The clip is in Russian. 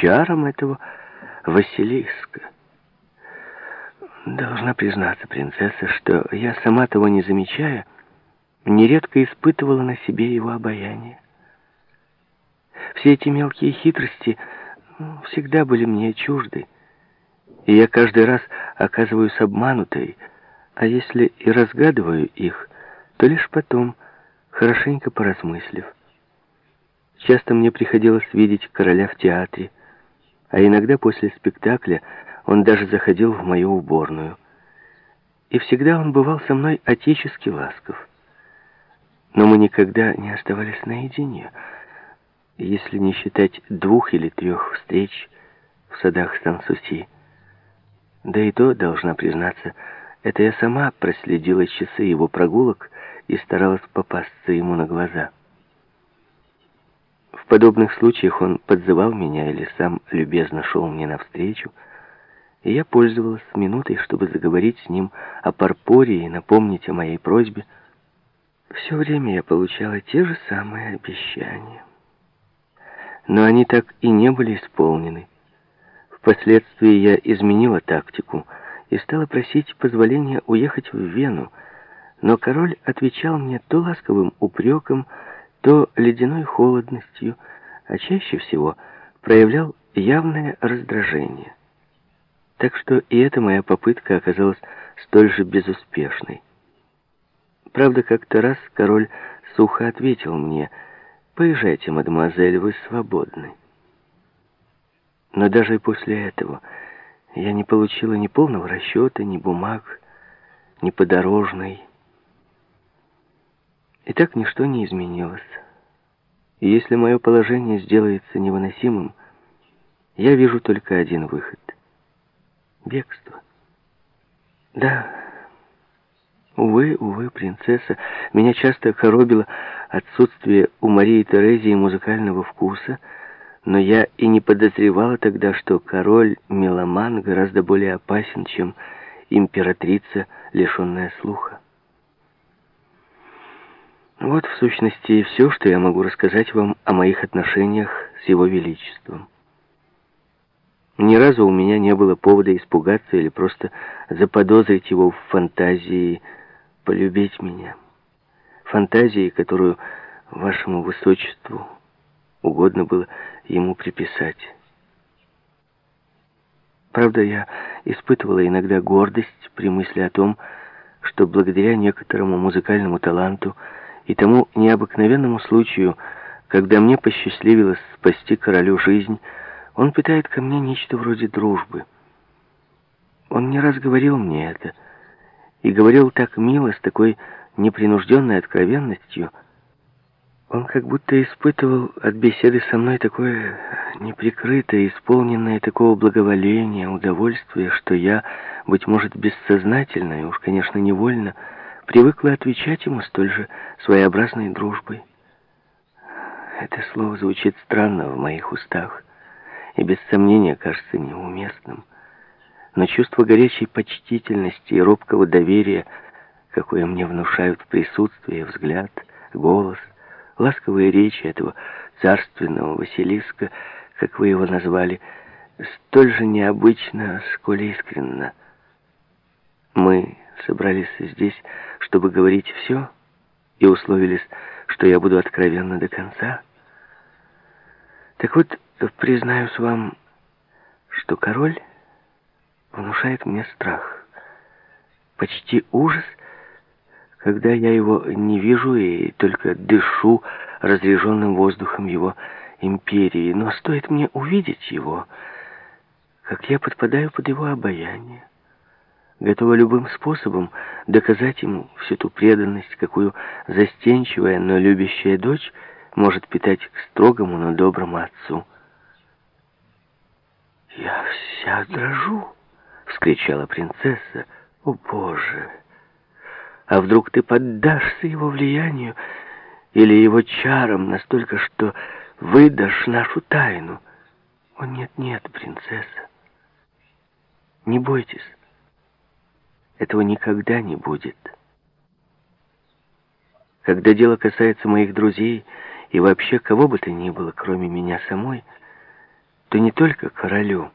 чарам этого Василиска. Должна признаться, принцесса, что я, сама того не замечая, нередко испытывала на себе его обаяние. Все эти мелкие хитрости ну, всегда были мне чужды, и я каждый раз оказываюсь обманутой, а если и разгадываю их, то лишь потом, хорошенько поразмыслив. Часто мне приходилось видеть короля в театре, а иногда после спектакля он даже заходил в мою уборную. И всегда он бывал со мной отечески ласков. Но мы никогда не оставались наедине, если не считать двух или трех встреч в садах Сан-Суси. Да и то, должна признаться, это я сама проследила часы его прогулок и старалась попасться ему на глаза. Подобных случаях он подзывал меня или сам любезно шел мне навстречу, и я пользовалась минутой, чтобы заговорить с ним о Парпоре и напомнить о моей просьбе. Все время я получала те же самые обещания. Но они так и не были исполнены. Впоследствии я изменила тактику и стала просить позволения уехать в Вену, но король отвечал мне то ласковым упреком, то ледяной холодностью, а чаще всего проявлял явное раздражение. Так что и эта моя попытка оказалась столь же безуспешной. Правда, как-то раз король сухо ответил мне, «Поезжайте, мадемуазель, вы свободны». Но даже и после этого я не получила ни полного расчета, ни бумаг, ни подорожной. И так ничто не изменилось. И если мое положение сделается невыносимым, я вижу только один выход — бегство. Да, увы, увы, принцесса, меня часто коробило отсутствие у Марии Терезии музыкального вкуса, но я и не подозревала тогда, что король-меломан гораздо более опасен, чем императрица, лишенная слуха. Вот, в сущности, и все, что я могу рассказать вам о моих отношениях с его величеством. Ни разу у меня не было повода испугаться или просто заподозрить его в фантазии полюбить меня. Фантазии, которую вашему высочеству угодно было ему приписать. Правда, я испытывала иногда гордость при мысли о том, что благодаря некоторому музыкальному таланту и тому необыкновенному случаю, когда мне посчастливилось спасти королю жизнь, он питает ко мне нечто вроде дружбы. Он не раз говорил мне это, и говорил так мило, с такой непринужденной откровенностью. Он как будто испытывал от беседы со мной такое неприкрытое, исполненное такого благоволения, удовольствия, что я, быть может, бессознательно и уж, конечно, невольно, привыкла отвечать ему столь же своеобразной дружбой. Это слово звучит странно в моих устах и без сомнения кажется неуместным. Но чувство горячей почтительности и робкого доверия, какое мне внушают присутствие, взгляд, голос, ласковые речи этого царственного Василиска, как вы его назвали, столь же необычно, сколь искренно. Мы собрались здесь, чтобы говорить все, и условились, что я буду откровенна до конца. Так вот, признаюсь вам, что король внушает мне страх, почти ужас, когда я его не вижу и только дышу разреженным воздухом его империи. Но стоит мне увидеть его, как я подпадаю под его обаяние готова любым способом доказать ему всю ту преданность, какую застенчивая, но любящая дочь может питать к строгому, но доброму отцу. «Я вся дрожу!» — вскричала принцесса. «О, Боже! А вдруг ты поддашься его влиянию или его чарам настолько, что выдашь нашу тайну?» «О, нет-нет, принцесса, не бойтесь». Этого никогда не будет. Когда дело касается моих друзей и вообще кого бы то ни было, кроме меня самой, то не только королю,